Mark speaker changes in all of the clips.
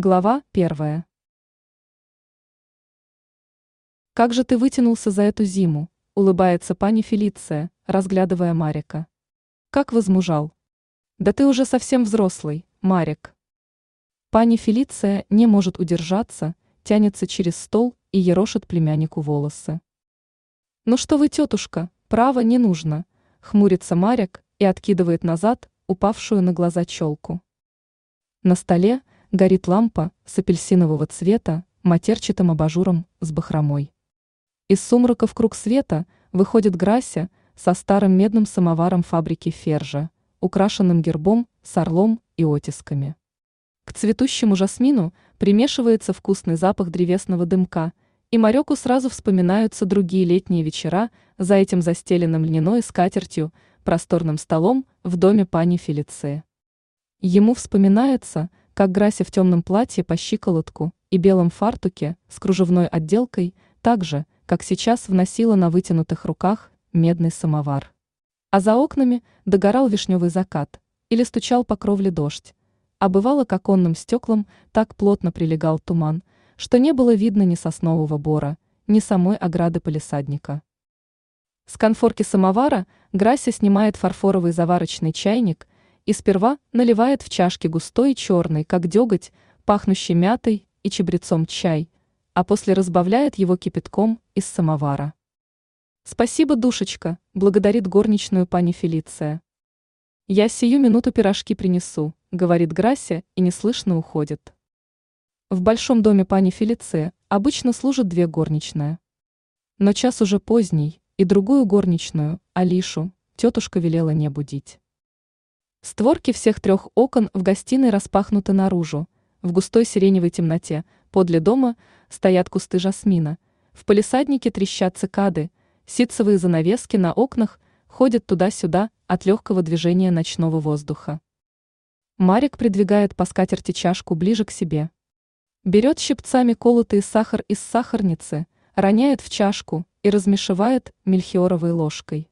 Speaker 1: Глава первая. «Как же ты вытянулся за эту зиму?» – улыбается пани Фелиция, разглядывая Марика. «Как возмужал?» «Да ты уже совсем взрослый, Марик». Пани Фелиция не может удержаться, тянется через стол и ерошит племяннику волосы. «Ну что вы, тетушка, право не нужно», – хмурится Марик и откидывает назад упавшую на глаза челку. На столе – горит лампа с апельсинового цвета, матерчатым абажуром с бахромой. Из сумрака в круг света выходит Грася со старым медным самоваром фабрики Фержа, украшенным гербом с орлом и отисками. К цветущему жасмину примешивается вкусный запах древесного дымка, и Марёку сразу вспоминаются другие летние вечера за этим застеленным льняной скатертью, просторным столом в доме пани Фелиции. Ему вспоминается, как Грася в темном платье по щиколотку и белом фартуке с кружевной отделкой, так же, как сейчас вносила на вытянутых руках медный самовар. А за окнами догорал вишневый закат или стучал по кровле дождь, а бывало к оконным стеклам так плотно прилегал туман, что не было видно ни соснового бора, ни самой ограды полисадника. С конфорки самовара Грася снимает фарфоровый заварочный чайник – и сперва наливает в чашки густой черный, как деготь, пахнущий мятой и чебрецом чай, а после разбавляет его кипятком из самовара. «Спасибо, душечка», — благодарит горничную пани Фелиция. «Я сию минуту пирожки принесу», — говорит Грася и неслышно уходит. В большом доме пани Фелиция обычно служат две горничные. Но час уже поздний, и другую горничную, Алишу, тетушка велела не будить. Створки всех трех окон в гостиной распахнуты наружу. В густой сиреневой темноте, подле дома, стоят кусты жасмина. В палисаднике трещат цикады, ситцевые занавески на окнах ходят туда-сюда от легкого движения ночного воздуха. Марик придвигает по скатерти чашку ближе к себе. Берет щипцами колотый сахар из сахарницы, роняет в чашку и размешивает мельхиоровой ложкой.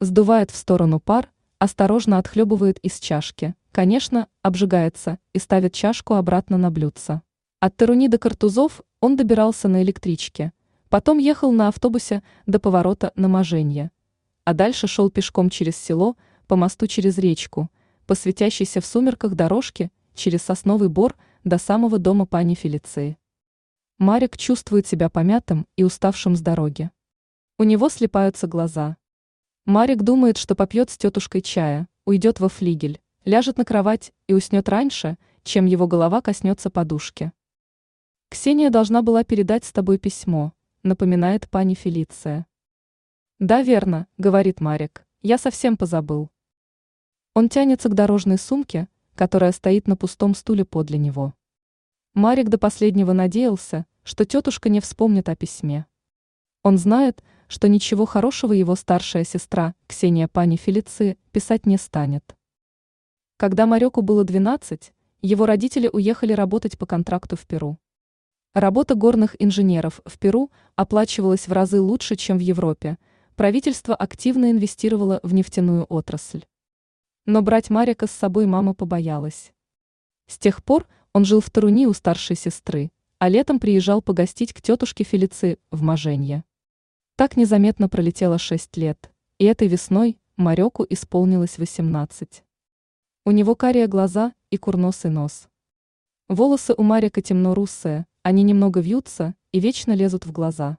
Speaker 1: Сдувает в сторону пар, осторожно отхлебывает из чашки, конечно, обжигается и ставит чашку обратно на блюдце. От Таруни до Картузов он добирался на электричке, потом ехал на автобусе до поворота на Моженье, а дальше шел пешком через село, по мосту через речку, по светящейся в сумерках дорожке, через сосновый бор до самого дома пани Фелиции. Марик чувствует себя помятым и уставшим с дороги. У него слепаются глаза. Марик думает, что попьет с тетушкой чая, уйдет во флигель, ляжет на кровать и уснет раньше, чем его голова коснется подушки. Ксения должна была передать с тобой письмо, напоминает пани Фелиция. Да, верно, говорит Марик, я совсем позабыл. Он тянется к дорожной сумке, которая стоит на пустом стуле подле него. Марик до последнего надеялся, что тетушка не вспомнит о письме. Он знает, что ничего хорошего его старшая сестра, Ксения Пани Фелиции, писать не станет. Когда Мареку было 12, его родители уехали работать по контракту в Перу. Работа горных инженеров в Перу оплачивалась в разы лучше, чем в Европе. Правительство активно инвестировало в нефтяную отрасль. Но брать Марика с собой мама побоялась. С тех пор он жил в Таруни у старшей сестры, а летом приезжал погостить к тетушке Фелиции в Моженье. Так незаметно пролетело шесть лет, и этой весной Мареку исполнилось восемнадцать. У него карие глаза и курносый нос. Волосы у Марика темно-русые, они немного вьются и вечно лезут в глаза.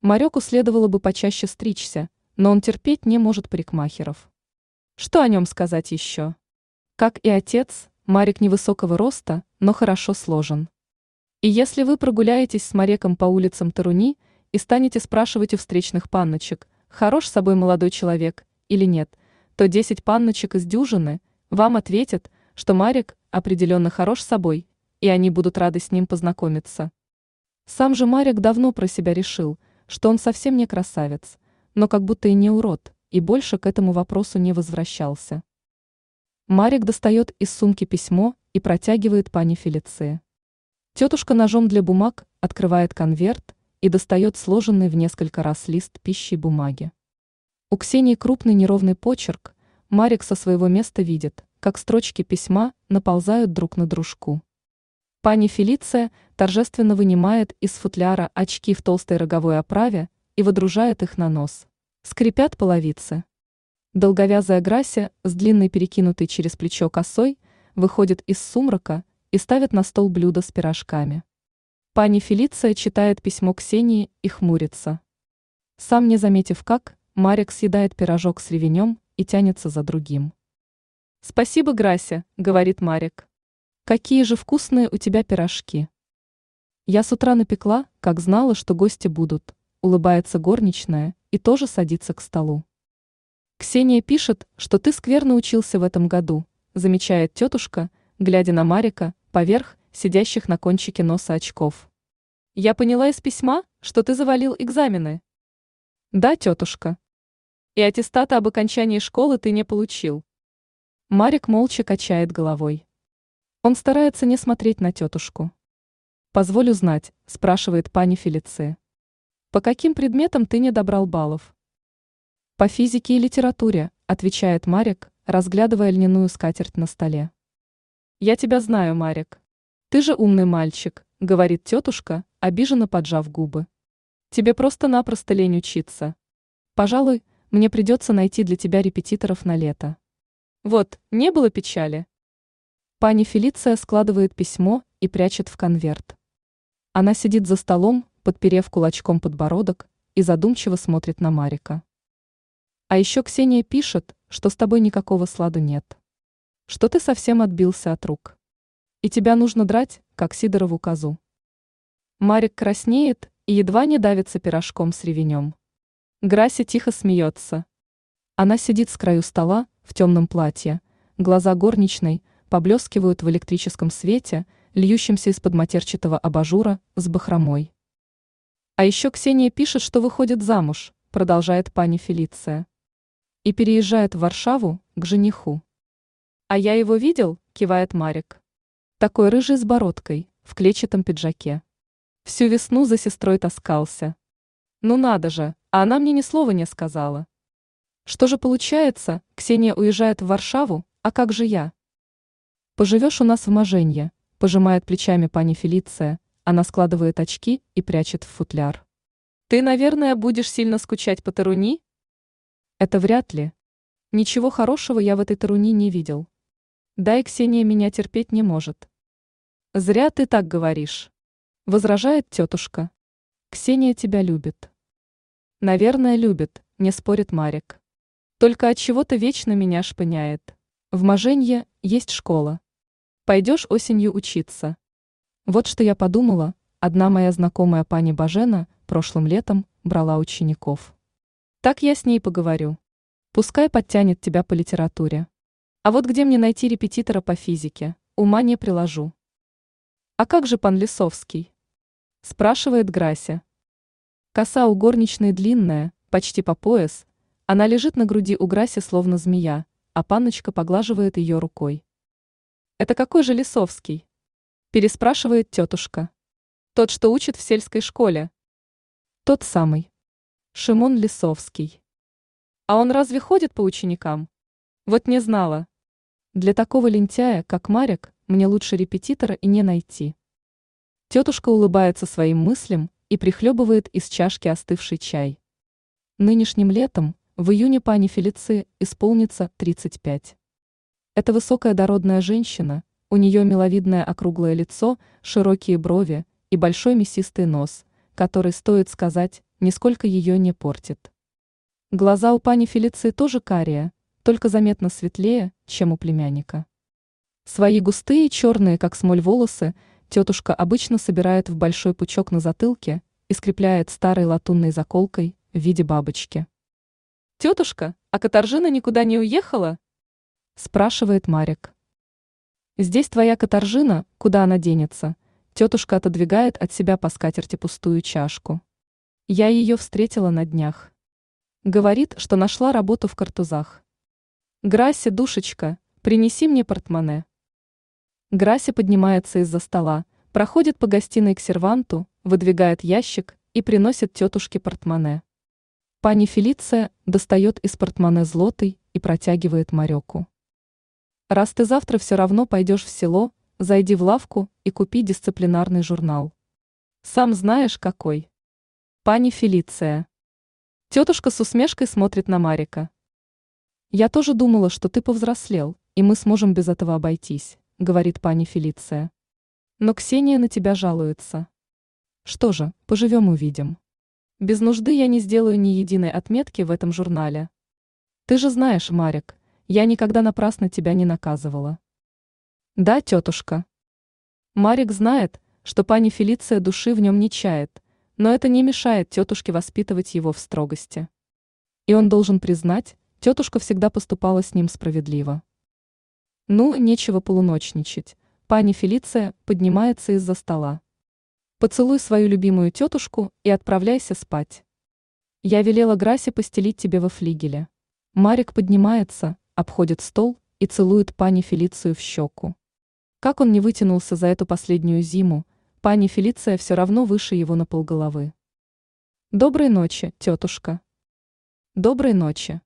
Speaker 1: Мареку следовало бы почаще стричься, но он терпеть не может парикмахеров. Что о нем сказать еще? Как и отец, Марик невысокого роста, но хорошо сложен. И если вы прогуляетесь с Мареком по улицам Таруни – и станете спрашивать у встречных панночек, хорош собой молодой человек или нет, то 10 панночек из дюжины вам ответят, что Марик определенно хорош собой, и они будут рады с ним познакомиться. Сам же Марик давно про себя решил, что он совсем не красавец, но как будто и не урод, и больше к этому вопросу не возвращался. Марик достает из сумки письмо и протягивает пани Фелиции. Тетушка ножом для бумаг открывает конверт и достает сложенный в несколько раз лист пищи бумаги. У Ксении крупный неровный почерк, Марик со своего места видит, как строчки письма наползают друг на дружку. Пани Фелиция торжественно вынимает из футляра очки в толстой роговой оправе и водружает их на нос. Скрипят половицы. Долговязая Грася с длинной перекинутой через плечо косой выходит из сумрака и ставит на стол блюдо с пирожками. Пани Фелиция читает письмо Ксении и хмурится. Сам не заметив как, Марик съедает пирожок с ревенем и тянется за другим. «Спасибо, Грася», — говорит Марик. Какие же вкусные у тебя пирожки. Я с утра напекла, как знала, что гости будут, улыбается горничная и тоже садится к столу. Ксения пишет, что ты скверно учился в этом году, замечает тетушка, глядя на Марика, поверх сидящих на кончике носа очков. Я поняла из письма, что ты завалил экзамены. Да, тетушка. И аттестата об окончании школы ты не получил. Марик молча качает головой. Он старается не смотреть на тетушку. «Позволю знать», – спрашивает пани Фелиция. «По каким предметам ты не добрал баллов?» «По физике и литературе», – отвечает Марик, разглядывая льняную скатерть на столе. «Я тебя знаю, Марик. Ты же умный мальчик», – говорит тетушка, обиженно поджав губы. «Тебе просто-напросто лень учиться. Пожалуй, мне придется найти для тебя репетиторов на лето». Вот, не было печали. Пани Фелиция складывает письмо и прячет в конверт. Она сидит за столом, подперев кулачком подбородок, и задумчиво смотрит на Марика. А еще Ксения пишет, что с тобой никакого сладу нет. Что ты совсем отбился от рук. И тебя нужно драть, как Сидорову козу. Марик краснеет и едва не давится пирожком с ревенем. Граси тихо смеется. Она сидит с краю стола в темном платье, глаза горничной – поблескивают в электрическом свете, льющемся из-под матерчатого абажура с бахромой. А еще Ксения пишет, что выходит замуж, продолжает пани Фелиция. И переезжает в Варшаву к жениху. А я его видел, кивает Марик. Такой рыжий с бородкой, в клетчатом пиджаке. Всю весну за сестрой таскался. Ну надо же, а она мне ни слова не сказала. Что же получается, Ксения уезжает в Варшаву, а как же я? Поживешь у нас в Моженье, пожимает плечами пани Фелиция, она складывает очки и прячет в футляр. Ты, наверное, будешь сильно скучать по Таруни? Это вряд ли. Ничего хорошего я в этой Таруни не видел. Да и Ксения меня терпеть не может. Зря ты так говоришь. Возражает тетушка. Ксения тебя любит. Наверное, любит, не спорит Марик. Только от чего-то вечно меня шпыняет. В Моженье есть школа. Пойдешь осенью учиться. Вот что я подумала, одна моя знакомая пани Бажена прошлым летом брала учеников. Так я с ней поговорю. Пускай подтянет тебя по литературе. А вот где мне найти репетитора по физике, ума не приложу. А как же пан Лисовский? Спрашивает Грася. Коса у горничной длинная, почти по пояс, она лежит на груди у Граси словно змея, а панночка поглаживает ее рукой. «Это какой же Лисовский?» Переспрашивает тетушка. «Тот, что учит в сельской школе». «Тот самый. Шимон Лисовский». «А он разве ходит по ученикам?» «Вот не знала». «Для такого лентяя, как Марик, мне лучше репетитора и не найти». Тетушка улыбается своим мыслям и прихлебывает из чашки остывший чай. Нынешним летом в июне пани Фелиции исполнится 35. Это высокая дородная женщина, у нее миловидное округлое лицо, широкие брови и большой мясистый нос, который, стоит сказать, нисколько ее не портит. Глаза у пани Фелиции тоже карие, только заметно светлее, чем у племянника. Свои густые черные, как смоль, волосы тетушка обычно собирает в большой пучок на затылке и скрепляет старой латунной заколкой в виде бабочки. «Тетушка, а Катаржина никуда не уехала?» – спрашивает Марик. «Здесь твоя Катаржина, куда она денется?» Тетушка отодвигает от себя по скатерти пустую чашку. Я ее встретила на днях. Говорит, что нашла работу в картузах. Грася, душечка, принеси мне портмоне. Грася поднимается из-за стола, проходит по гостиной к серванту, выдвигает ящик и приносит тетушке портмоне. Пани Фелиция достает из портмоне злотый и протягивает Мареку. Раз ты завтра все равно пойдешь в село, зайди в лавку и купи дисциплинарный журнал. Сам знаешь какой. Пани Фелиция. Тетушка с усмешкой смотрит на Марика. Я тоже думала, что ты повзрослел, и мы сможем без этого обойтись, говорит пани Фелиция. Но Ксения на тебя жалуется. Что же, поживем увидим. Без нужды я не сделаю ни единой отметки в этом журнале. Ты же знаешь, Марик, я никогда напрасно тебя не наказывала. Да, тетушка. Марик знает, что пани Фелиция души в нем не чает, но это не мешает тетушке воспитывать его в строгости. И он должен признать, тетушка всегда поступала с ним справедливо. Ну, нечего полуночничать. Пани Фелиция поднимается из-за стола. Поцелуй свою любимую тетушку и отправляйся спать. Я велела Грасе постелить тебе во флигеле. Марик поднимается, обходит стол и целует пани Фелицию в щеку. Как он не вытянулся за эту последнюю зиму, пани Фелиция все равно выше его на полголовы. Доброй ночи, тетушка. Доброй ночи.